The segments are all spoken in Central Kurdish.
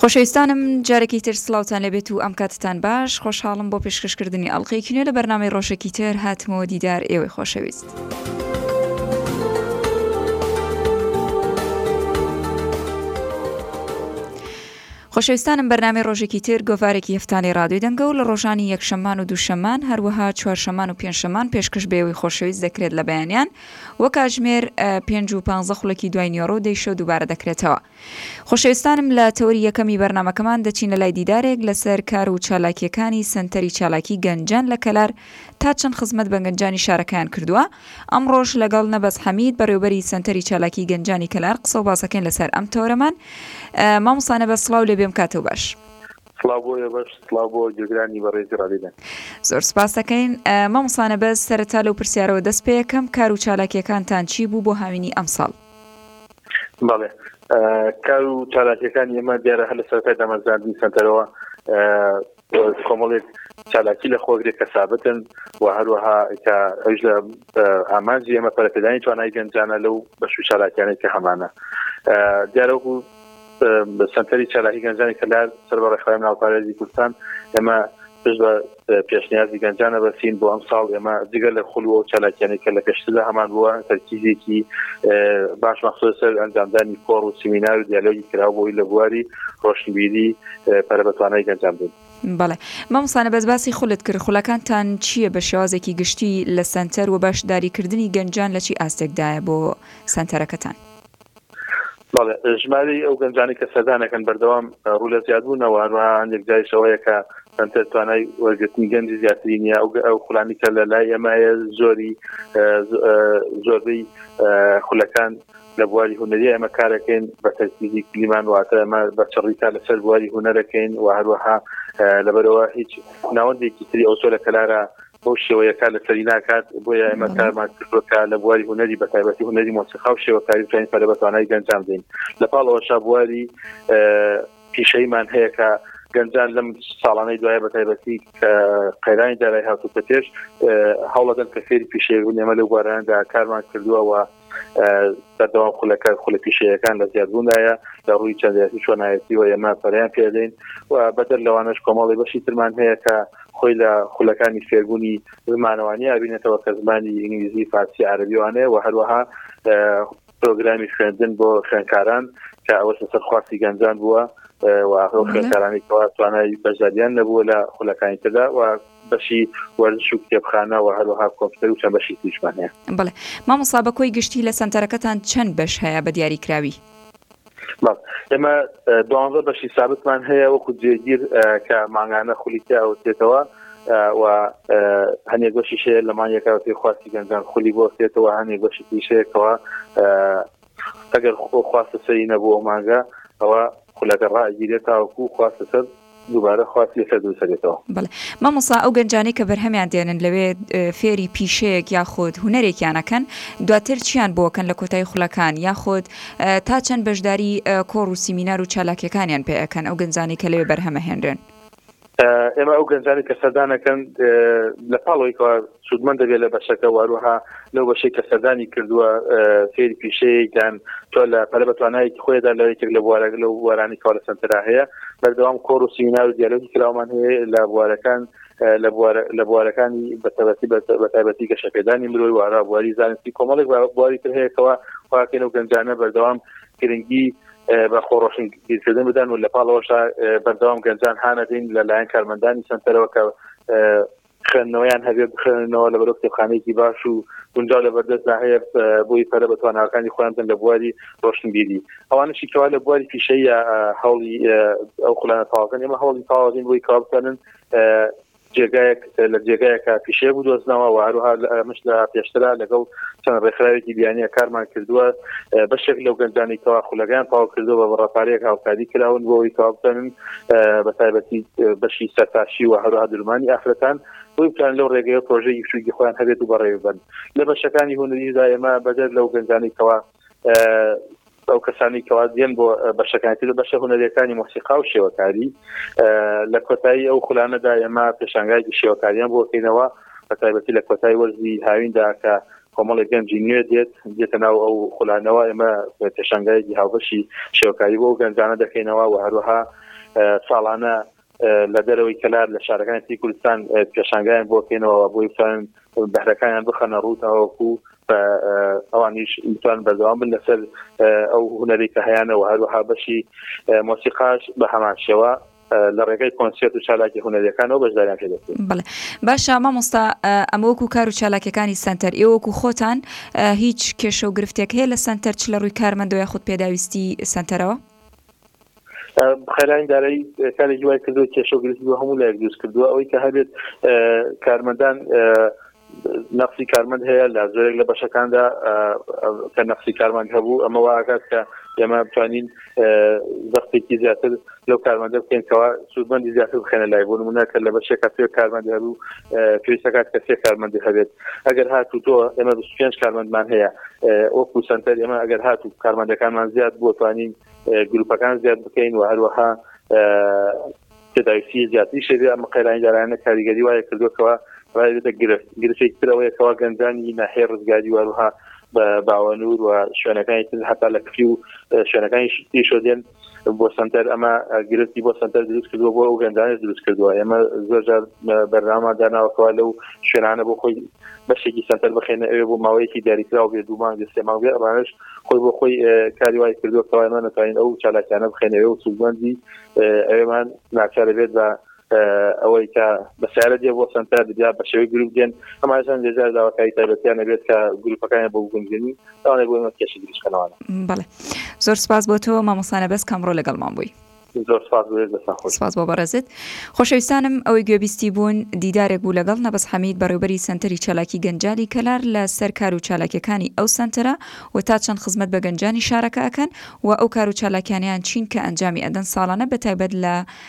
خۆشەویستانم جارێکی تر سڵاوتان لێبێت و ئەم کاتتان باش خۆشحاڵم بۆ پێشکەشکردنی ئەڵلقەیەکی نوێ لە بەرنامەی ڕۆژێکی تر هاتمەوە دیدار ئێوەی خۆشەویست. خۆشەویستانم بەرنامی ڕۆژێکی تر گۆڤارێکی هەفتانی ڕادوی دەنگە و لە ڕۆژانی یەکشەمان و دووشەمان هەروەها چوارشەمان و پێنجشەمان پێشکەش بێەوەی خۆشەویست دەکرێت لە بەیانیان وە کاژمێر 5 و 15 خولەکی دوای نیۆڕۆ و دەیشە دووبارە دەکرێتەوە. خۆشەویستانم لە تەوەری یەکەمی بەرنامەکەمان دەچینە لای دیدارێک لەسەر کار و چالاکییەکانی سەنتەری چالاکی گەنجان لە کەلار تا چەند خزمەت بە گەنجانی شارەکەیان کردووە ئەمڕۆش لەگەڵ نەبەز حەمید بەڕێوبەری سەنتەری چالاکی گەنجانی کەلار قسە و باسەکەین لەسەر ئەم تەوەرەمان مامۆستا نەبەز سڵاو لێ بێم کاتەو باش. سڵاو بۆ ئێوەش سڵاو بۆ گوێگرانی بەڕێزی ڕادیۆی دەنگ. زۆر سپاس دەکەین مامۆستا نەبەز سەرەتا لەو پرسیارەوە دەست پێ ئەکەم کار و چالاکییەکانتان چی بوو بۆ هاوینی ئەمساڵ؟ بەڵێ کار و چالاکیەکان ئێمە دیارە هەر لە سەرای دامەزراندنی سنتەرەوە کۆمەڵێک چالاکی لە خۆگرێک کە سابتن و هەروەها کە ئەوش لە ئامانجی ئێمە پەرپدانی توانای گەنجانە لەو بەش و چالاکیانێک کە هەمانە دیارە سەنتەری چالاکی گەنجانی کەلار سەر بە ڕێکخراوی مناڵ پارێزی کوردستان ئێمە پشت بە پێشنیازی گەنجانە بەسین بۆ ئەم ساڵ ئێمە جگە لە خول و چالاکیانی کە لە پێشتردا هەمان بووە تەرکیزێکی باش مەخصوص سەر ئەنجامدانی کۆڕ و سیمینار و دیالۆگی کرا بۆی لە بواری ڕۆشنبیری پەرەبەتوانای گەنجان بوون بەڵێ مامسانە بەس باسی خولت کرد خولەکانتان چییە بە شێوازێکی گشتی لە سەنتەر و بەشداریکردنی گەنجان لە چی ئاستێکدایە بۆ سەنتەرەکەتان؟ بەڵێ ژمارەی ئەو گەنجانی کە سەردانەکەن بەردەوام ڕوو لە زیادبوونەوە هەروە هەندێک جایشەوەیە کە سنتەر توانای وەرگرتنی گەنجی زیاتری نیە ئەو ئەو خولانی کە لە لای ئەمایە زۆری زۆربەی خولەکان لە بواری هوەری ئەمە کارەکەین بە تەرکیزی کلیمان واتە ئەمە بە چڕی کار لەسەر بواری هوەرەکەین و هەروەها لەبەرەوە هیچ ناوەندێکی تری ئەوسۆ لە کەلارە بەو شێوەیە کار لەسەری ناکات بۆیە ئێمە کارمان کردوە کە لە بواری هوەری بە تایبەتی هوەری مۆسیقا و شێوەکاری بتوانین پەرە بەتوانای گەنجان دەین لە پاڵەوە شابواری پیشەیمان هەیە کە گەنجان لەم ساڵانەی دوایە بە تایبەتی کە قەیرانی دارای هاتوو کە پێش هەوڵەدەن کە فێری پیشەیە و نێمە لە بواراندا کارمان کردووەوە بەردەوام خولەکە خولە پیشەیەکان لە زیادبووندایە لە ڕووی چەندەتی چۆنایەتی و ئێمە پەریان پێدەین و بەدەر لەوانش کۆمەڵی بەشی ترمان هەیە کە خۆی لە خولەکانی فێربوونی زمانەوانی ئابینێتەوە کە زمانی ئینگلیزی فارسی عربیوانەیە و هەروەها پرۆگرامی خوێندن بۆ خوێنکاران کە ئەوە سەر خواستی گەنجان بووە و خوێنکارانی کەوا توانای بەشداریان نەبووە لە خولەکانی تردا و بەشی وەرزش و کتێبخانە و هەروەها کۆمپیوتەر و چەند بەشی تریشمان هەیە. بەڵێ مامۆستا بە کۆی گشتی لە سەنتەرەکەتان چەند بەش هەیە بە دیاری کراوی؟ بەڵێ ئێمە دوانزە بەشی سابتمان هەیە وەکو جێگیر کە مانگانە خولی تیا ئەوسێتەوە و هەنێک بەشیش هەیە لە مانگێکا بەپێی خواستی گەنجان خولی بۆ ئەوسێتەوە هەنێک بەشی تریش هەیە کەوا ئەگەر خۆ خواستە سەری نەبوو ئەومانگە ئەوە خولەکە ڕائەگیرێت تاوەکو خواستە سەر دووبارە خواستی لەسەر دروست ئەبێتەوە. بەڵێ مامۆستا ئەو گەنجانەی کە بەرهەمیان دێنن لەوێ فێری پیشەیەک یاخود هونەرێکیان ئەکەن دواتر چیان بۆ ئەکەن لە کۆتایی خولەکان یاخود تا چەند بەشداری کۆڕ و سیمینار و چالاکیەکانیان پێ ئەکەن ئەو گەنجانەی کە لەوێ بەرهەم ئەهێنرێن؟ ئێمە ئەو گەنجانی کە سەردانەکەن لە پاڵەوەی کە سوودمەند دەبێت لە بەشەکە واروها لەو بەشەی کە سەردانی کردووە فێری پیشەیەکیان تۆ لە پەرە بە توانایەکی خۆیدا لە یەکێک لە بوارەک لە بوارانی کاڵ سنترا هەیە بەردەوام کۆڕ و سیمینار و دیالۆگی کراومان هەیە لە بوارەکان لە بوارەکانی بەتەبەتی بەتابەتی گەشەپێدانی مرۆی وارا بواری زانستی کۆمەڵێک بواری تر هەیەکەوە واکەن و گەنجانە بەردەوام گرنگی بە خۆڕۆشنبیرکردن بدەن و لە پاڵەوەشا بەردەوام گەنجان هانەدەین لەلایەن کارمەندانی سنتەرەوە کە خوێندنەوەیان هەبێ بخێنەوە لە بەرەو کتێبخانێکی باش و گونجا لە بەردەستدا هەیە بۆی پەرە بە تواناکانی خۆیان بن لە بواری ڕۆشنبیری ئەوانشی کەوا لە بواری پیشەیە هەوڵی ئەو خولانە تازن ئێمە هەوڵی تاوازین بۆی کابتەنن جێگایەک لە جێگایەکە پیشەیە بوو دۆزنەوە و هەروها مش لە پێشترا لەگەڵ چەند ڕێکخراوێکی بیانە کارمان کردووە بەشێک لەو گەنجانی کەوا خولەکان تاو کردەوە بە ڕپارێک هاوکاری کراون بۆی تاو بکەن بە تایبەتی بەشی سەرتاشی و هەروها درمانی ئافرەتان بۆی بتوان لەو ڕێگەی پرۆژەی شوگی خۆیان هەبێت و بەڕێوبن لە بەشەکانی هونەریدا ئێمە بەدەر لەو گەنجانی کەوا ئەو کەسانی کەوا دێن بۆ بەشەکانتر بەشە هوەرەکانی مۆسیقا و شێوەکاری لە کۆتایی ئەو خولانەدا ئێمە پێشانگایکی شێوەکاریان بۆکەینەوە بە تایبەتی لە کۆتای وەرزی هاویندا کە کۆمەڵی گەنجی نوێ دێت دێتە ناو ئەو خولانەوە ئێمە پێشانگایکی هاوبەشی شێوەکاری بۆ گەنجانە دەکەینەوە و هەروەها ساڵانە لە دەرەوەی کەلار لە شارەکانی تری کوردستان پێشانگایان بۆ بکەینەوە بۆ بتوانن بەهرەکانیان بخەنە ڕوو تاوەکو ئەوانیش بتوان بەردەوام بن لەسەر ئەو هوەری کە هەیەەوە هەروەها بەشی مۆسیقاش بە هەمان شێوە لە ڕێگەی کۆنسیێت و چالاکی هوەرەکانەوە بەشداریان پێ دەکرێت بڵێ باشە مامۆستا ئەمە وەکو کار و چالاکەکانی سنتەر ئێ وەکو خۆتان هیچ کێشە و گرفتێک هەیە لە سنتەر چ لە ڕووی کارمەندەوە خودت پێداویستی سنتەرەوە؟ خێرای دارایی کارێکی وای کردو کێشە گرفت بۆ هەموو لایەک دروست کردووە ئەوەی کە هەبێت کارمەندان نقصی کارمەند هەیە لە زۆرێک لە بەشەکاندا کە نقصی کارمەند هەبوو ئەمە واکات کە ئێمە بتوانین زەفتێکی زیاتر لەو کارمەندە بکەین کەوا سوودمەندی زیاتر بخێنە لای بۆ نمونە کە لە بەشێکە پێ کارمەندی هەبوو پێویستەکات کە سێ کارمەندی هەبێت ئەگەر هات و تۆ ئێمە پێنج کارمەندمان هەیە وەکو سنتەر ئێمە ئەگەر هات و کارمەندەکانمان زیاد بۆ توانین گروپەکان زیاد بکەین و هەروەها تدایسی زیاتری شێری ئەمە قەیرانی دارانە کاریگەری وایە کردوەوە ڕایێتە گرفت گرفێک ترەوەیەکەوە گەنجانی ناحێ ڕزگاری وروها بە باوەنور و شوێنەکانی تر حتا لە کفری و شوێنەکانی شتی شۆدێن بۆ سنتەر ئەمە گرفتی بۆ سنتەر دروست کردووە بۆ ئەو هێندانە دروست کردووە ئێمە زۆرجار بەرناما داناوەکەەوە لەو شوێنانە بۆ خۆی بەشێکی سنتەر بخێنە ئەوێ بۆ ماوەیەکی دیاریکراو بێ دوومان گە سێمان بێ ئەمانش خۆی بۆ خۆی کاری وای کردووە کەوایمان نتوانین ئەو چالاکیانە بخێنەوە و سوودمەندی ئەوێمان ناچارە بێت بە ئەوەی کە بە سیارە دێ بۆ سنتەر یا بە شێوەی گروپ دێن ئەمازان لێجار داواکاری تایبەتیان نەبێت کە گروپەکانی بۆ گونجێنی تاانێ بۆ کێشی دروستکەنەوەە بڵێ زۆر سپاس بۆ تۆ مامۆسانە بەس کەمڕۆ لەگەڵمان بووی سپاس بۆ بەڕێزت خۆشەویستانم ئەوەی گوێبیستی بوون دیدارێک بوو لەگەڵ نەبەس حەمید بەڕێوبەری سنتەری چالاکی گەنجالی کەلار لە سەر کار و چالاکەکانی ئەو سنتەرە و تا چەند خزمەت بە گەنجانی شارەکە ئەکەن و ئەو کار و چالاکیانیان چین کە ئەنجامی ئەدەن ساڵانە بە تایبەت لە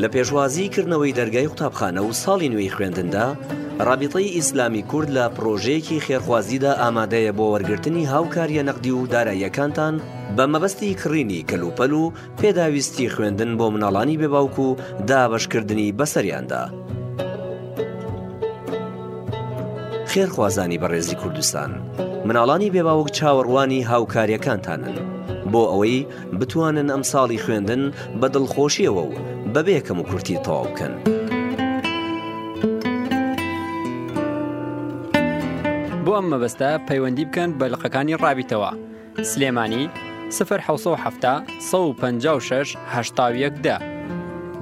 لە پێشوازیی کردنەوەی دەرگای قوتابخانە و ساڵی نوێی خوێندندا، ڕابیتەی ئیسلامی کورد لە پڕۆژەیەکی خێرخوازیدا ئامادەیە بۆ وەرگرتنی هاوکارییە نەقدی و داراییەکانتان بە مەبەستی کڕینی کەلوپەل و پێداویستی خوێندن بۆ مناڵانی بێ باوک و دابەشکردنی بەسەریاندا. خێرخوازانی بەڕێزی کوردستان، مناڵانی بێ باوک چاوەڕوانی هاوکارییەکانتانن بۆ ئەوەی، بتوانن ئەم ساڵی خوێندن بە دڵخۆشیەوە و بەبێ کەم و کورتی تەواو بکەن. بۆ ئەم مەبەستە پەیوەندی بکەن بە لقەکانی ڕابیتەوە سلێمانی سفر ح دە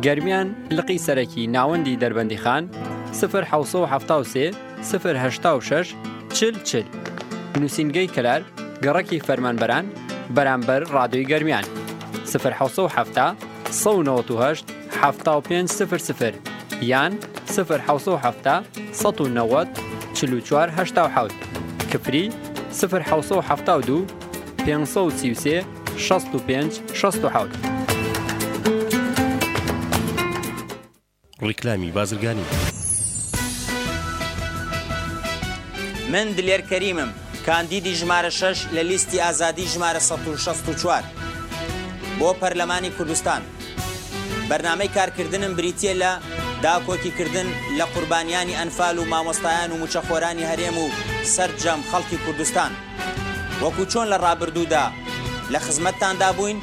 گەرمیان لقی سەرەکی ناوەندی دەربەندیخان سفر ح سفر هەشتا و شەش چل چل نووسینگەی کەلار گەڕەکی فەرمانبەران بەرامبەر ڕادۆی گەرمیان سفر حوسە و حەفتا سە و نەوەت و هەشت حەفتا و پێنج سفر سفر یان سفر حوسە و حەفتا سە و نەوەت چل و چوار هەشتا و حوت کفری سفر حوسە و حەفتا و دوو پێنج سە و سی و سێ شەست و پێنج شەست و حوت. ڕیکلامی بازرگانی. من دلێر کەریمم، کاندیدی ژمارە شەش لە لیستی ئازادی ژمارە سەد و شەست و چوار بۆ پەرلەمانی کوردستان. بەرنامەی کارکردنم بریتییە لە داکۆکیکردن لە قوربانیانی ئەنفال و مامۆستایان و مووچەخۆرانی هەرێم و سەرجەم خەڵکی کوردستان. وەکو چۆن لە ڕابردوودا لە خزمەتتاندا بووین،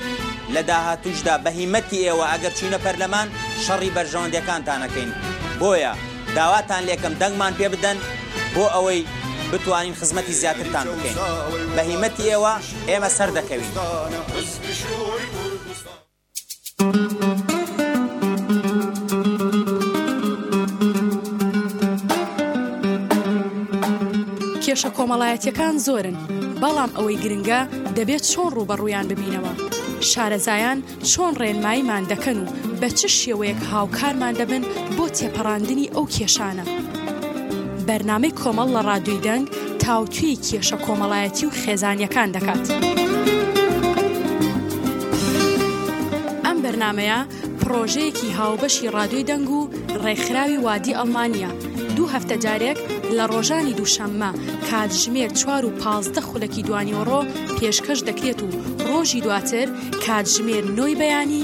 لە داهاتووشدا بە هیمەتی ئێوە ئەگەر چووینە پەرلەمان شەڕی بەرژەوەندیەکانتان ئەکەین، بۆیە داواتان لێکەم دەنگمان پێ بدەن بۆ ئەوەی بتوانین خزمەتی زیاترتان بکەین، بە هیمەتی ئێوە ئێمە سەردەکەوین. کێشە کۆمەڵایەتیەکان زۆرن بەڵام ئەوەی گرنگە دەبێت چۆن ڕوبەڕویان ببینەوە شارەزایان چۆن ڕێنماییمان دەکەن و بە چ شێوەیەک هاوکارمان دەبن بۆ تێپەڕاندنی ئەو کێشانە بەرنمەی کۆمەڵ لە ڕادوی دەنگ تاوتوێی کێشە کۆمەڵایەتی و خێزانیەکان دەکات. ئەم بەرنمەیە پڕۆژەیەکی هاوبەشی ڕادوی دەنگ و ڕێکخراوی وادی ئەڵمانیا دوو هەفتە جارێک لە ڕۆژانی دووشەممە کاتژمێر چوار و پازدە خولەکی دوانیۆڕۆ پێشکەش دەکرێت و ڕۆژی دواتر کاتژمێر نۆی بەیانی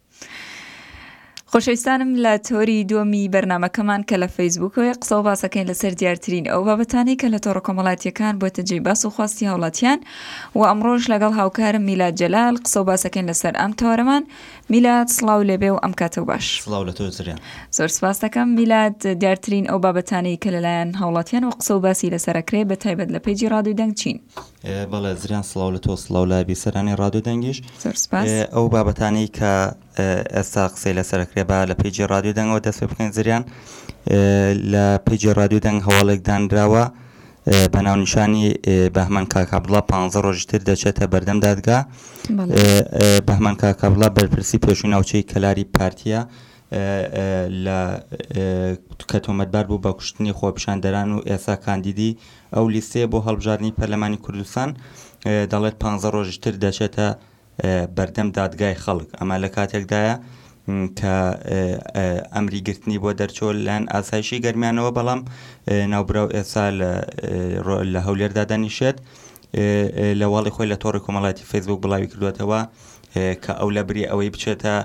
خۆشەویستانم لە تۆری دووەمی بەرنمەکەمان کە لە فەیسبوکەوەی قسە و باسەکەین لەسەر دیارترین ئەو بابەتانی کە لە تۆڕە کۆمەڵاتیەکان بۆتە جێی باس و خواستی هاوڵاتیان و ئەمڕۆژ لەگەڵ هاوکارم میلا جەلال قسە و باسەکەین لەسەر ئەم تەوارەمان میلات سلااو لێبێ و ئەم کاتە باش زۆر سپاس دەکەم میلات دیارترین ئەو بابەتانی کە لەلایەن هاوڵاتیان و قسە و باسی لەسەرکرێ بە تایبەت لە پێجی ڕادوی دەنگ چین. بەڵێ زریان سڵاو لە تۆ سڵاو لە بیسەرانی ڕادیۆ دەنگیش زۆر سپاس ئەو بابەتانەی کە ئێستا قسەی لەسەر ئەکرێ با لە پێیجی ڕادیۆ دەنگەوە دەست پێ بکەین زریان لە پێیجی ڕادیۆ دەنگ هەواڵێک دانراوە بە ناونیشانی بەهمەن کاک عەبدوڵڵا 15 ڕۆژی تر دەچێتە بەردەم دادگا بەڵێ بەهمەن کاک عەبدوڵڵا بەرپرسی پێشووی ناوچەی کەلاری پارتییە لە کە تۆمەتبار بوو بە کوشتنی خۆپیشاندەران و ئێستا کاندیدی ئەو لیستەیە بۆ هەڵبژاردنی پەرلەمانی کوردستان دەڵێت پانزە ڕۆژی تر دەچێتە بەردەم دادگای خەڵک، ئەمە لە کاتێکدایە کە ئەمری گرتنی بۆ دەرچۆ لەن ئاسایشی گەرمیانەوە بەڵام ناوبراو ئێسا لە هەولێردا دەنیشێت لە واڵی خۆی لە تۆڕی کۆمەڵاتی فەیسبوک بڵاوی کردوێتەوە کە ئەو لە بری ئەوەی بچێتە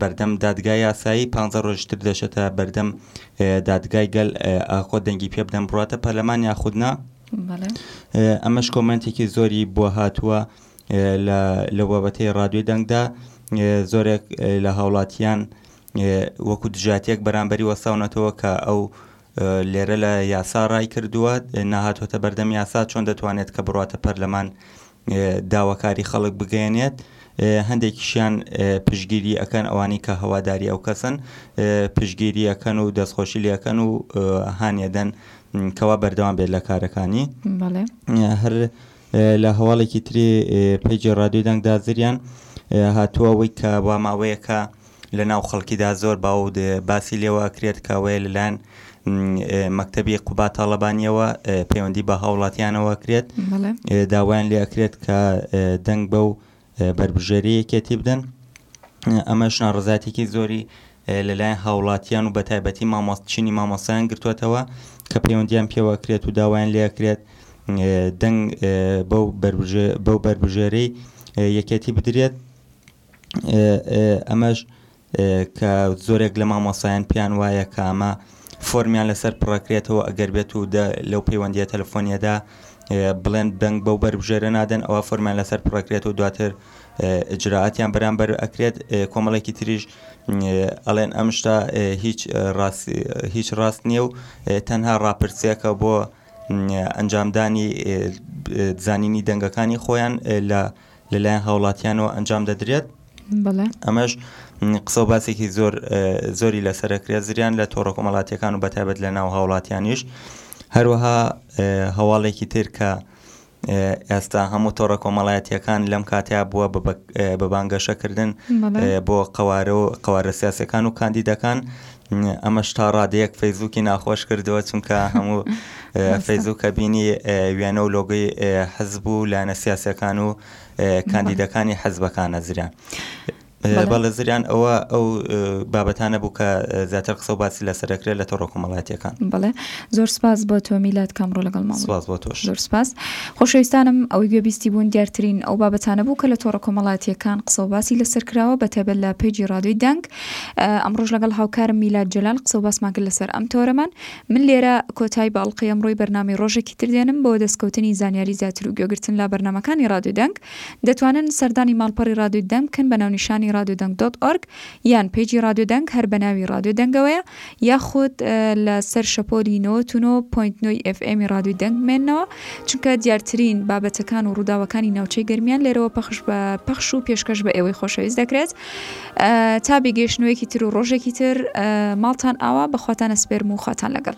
بەردەم دادگای یاسایی پانزە ڕۆژ تر دەشێتە بەردەم دادگای گەل ئاخۆ دەنگی پێ بدەم بڕاتە پەرلەمان یاخود نا ئەمەش کۆمنتێکی زۆری بۆ هاتووە لە بابەتەی ڕادوی دەنگدا زۆرێک لە هاوڵاتیان وەکو دژاتێک بەرامبەری وەساونەتەوە کە ئەو لێرە لە یاسا ڕای کردووە ناهاتوەتە بەردەم یاسا چۆن دەتوانێت کە بڕاتە پەرلەمان داواکاری خەڵک بگەیەنێت هەندێکیشیان پشگیری ئەکەن ئەوانەی کە هەواداری ئەو کەسن پشگیری ئەکەن و دەستخۆشی لەکەن و هانیدەن کەوا بەردەوام بێت لە کارەکانی هەر لە هەواڵێکی تری پیجی ڕادیو دەنگدا زریان هاتووە ئەوەی کە وا ماوەیەکە لە ناو خەڵکیدا زۆر باو باسی لێوە ئەکرێت کەوەیە لەلایەن مەکتتەبی قوبا تاالبانیەوە پەیوەندی بە هاوڵاتیانەوە کرێت داوایان لێ ئەکرێت کە دەنگ بە و بەربژێری یەکێتی بدەن ئەمەش ناڕزاتێکی زۆری لەلایەن هاوڵاتیان و بە تایبەتی مامۆستچینی مامۆسایان گرتوێتەوە کە پەیوەندیان پێوەکرێت و داوایان لەکرێت دەنگ بەو بەربژێرەی یەکێتی بدرێت ئەمەش کە زۆرێک لە مامۆسایان پێیان وایە کە ئەمە فۆرمیان لەسەر پڕەکرێتەوە ئەگەر بێت و لەو پەیوەندیە تەلفۆنیەدا بڵێن دەنگ بەو بەربژێرە نادەن ئەوە فۆرمیان لەسەر پڕەکرێت و دواتر ئجرراعاتیان بەرامبەر ئەکرێت کۆمەڵێکی تریش ئەڵێن ئەم شتا هیچ هیچ ڕاست نییە و تەنها ڕاپرسیەکە بۆ ئەنجامدانی زانینی دەنگەکانی خۆیان لە لەلایەن هاوڵاتیانەوە ئەنجام دەدرێت ئەمەش قسە و باسێکی زۆر زۆری لەسەرکرێت زریان لە تۆڕە کۆمەڵاتیەکان و بەتابەت لە ناو هاوڵاتیانیش هەروەها هەواڵێکی تر کە ئێستا هەموو تۆڕە کۆمەڵایەتیەکان لەم کاتیا بووە بە بانگەشەکردن بۆ قوارە و قوارە سیاسەکان و کاندیدەکان ئەمەش تا ڕادەیەک فەیزوکی ناخۆش کردووە چونکە هەموو فەیزوکە بینی وێنە و لۆگەی حەزب و لایەنە سیاسەکان و کاندیدەکانی حەزبەکان نەزریان. بەڵێ زریان ئەوە ئەو بابەتانە بوو کە زیاتر قسە و باسی لە سەرەکرێت لە تۆڕۆ کۆمەڵاتیەکان بڵێ زۆر سپاس بۆ تۆ میلات کامڕۆ لەگەڵ ما سپاس بۆ تۆش زۆر سپاس خۆشەویستانم ئەوەی گوێبیستی بوون دیارترین ئەو بابەتانە بوو کە لە تۆڕە کۆمەڵاتیەکان قسە و باسی لەسەر کراوە بە تایبەت لە پیجی ڕادوی دەنگ ئەمڕۆش لەگەڵ هاوکارم میلاد جەلال قسە و باسمان کرد لەسەر ئەم تۆرەمان من لێرە کۆتای بە ئەڵقەی ئەمڕۆی بەرنامی ڕۆژێکی تر دێنم بۆ دەستکەوتنی زانیاری زیاتر و گوێگرتن لە بەرنامەکانی ڕادیۆ دەنگ دەتوانن سەردانی ماڵپەڕی ڕادیۆی دەنگ بکەن بە ناونیشانی ڕادیۆ دەنگ دۆت ئۆرگ یان پەیجی ڕادیۆ دەنگ هەر بە ناوی ڕادیۆ دەنگەوەیە یاخود لە سەر شەپۆلی نۆت و نۆ پوینت نۆی ئف ئێمی ڕادوی دەنگ بمێنەوە چونکە دیارترین بابەتەکان و ڕووداوەکانی ناوچەی گەرمیان لێرەوە پەخش بە پەخش و پێشکەش بە ئێوەی خۆشەویست دەکرێت تا بگەشتنوەیەکی تر و ڕۆژێکی تر ماڵتان ئاوا بەخواتانە سپێرم و خواتان لەگەڵ.